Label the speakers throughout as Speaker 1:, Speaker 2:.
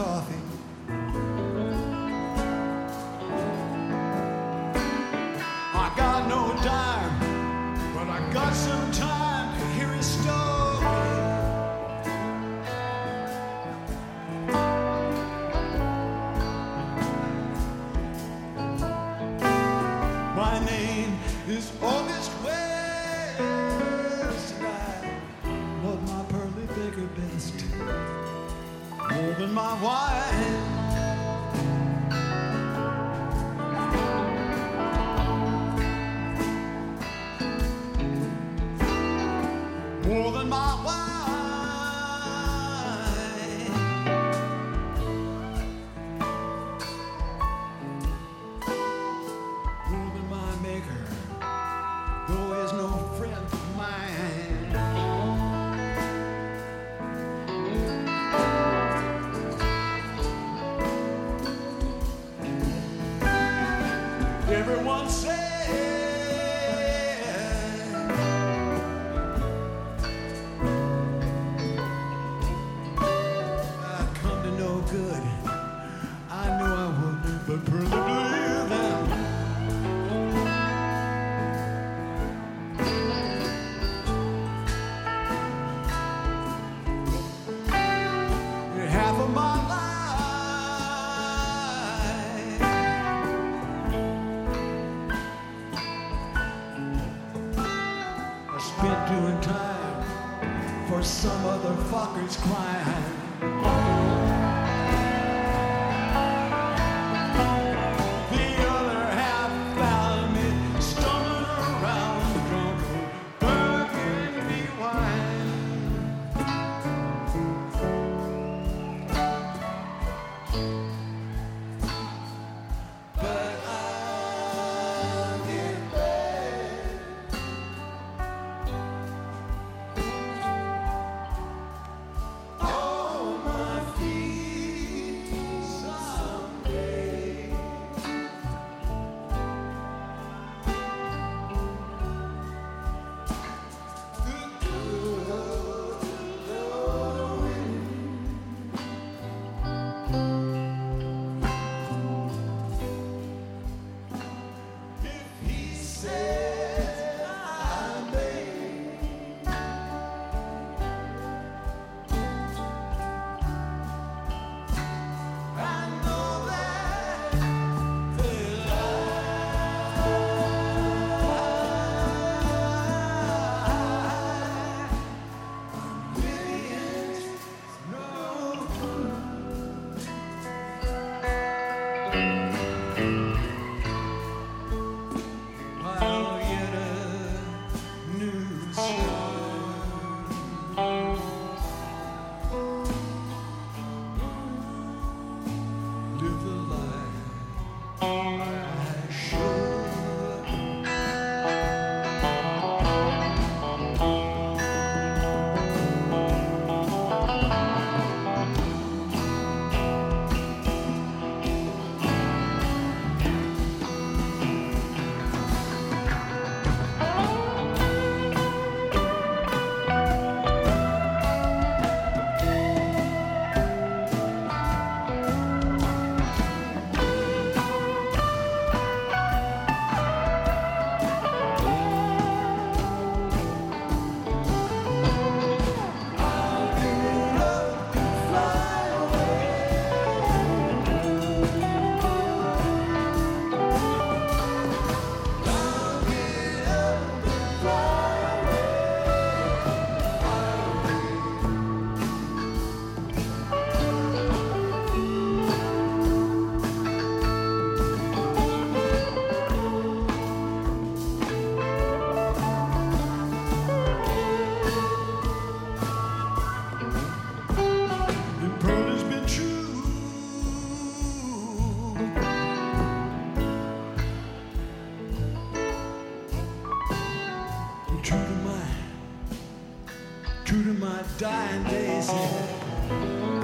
Speaker 1: coffee. More than my some other dying days. yeah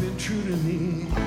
Speaker 1: been true to me.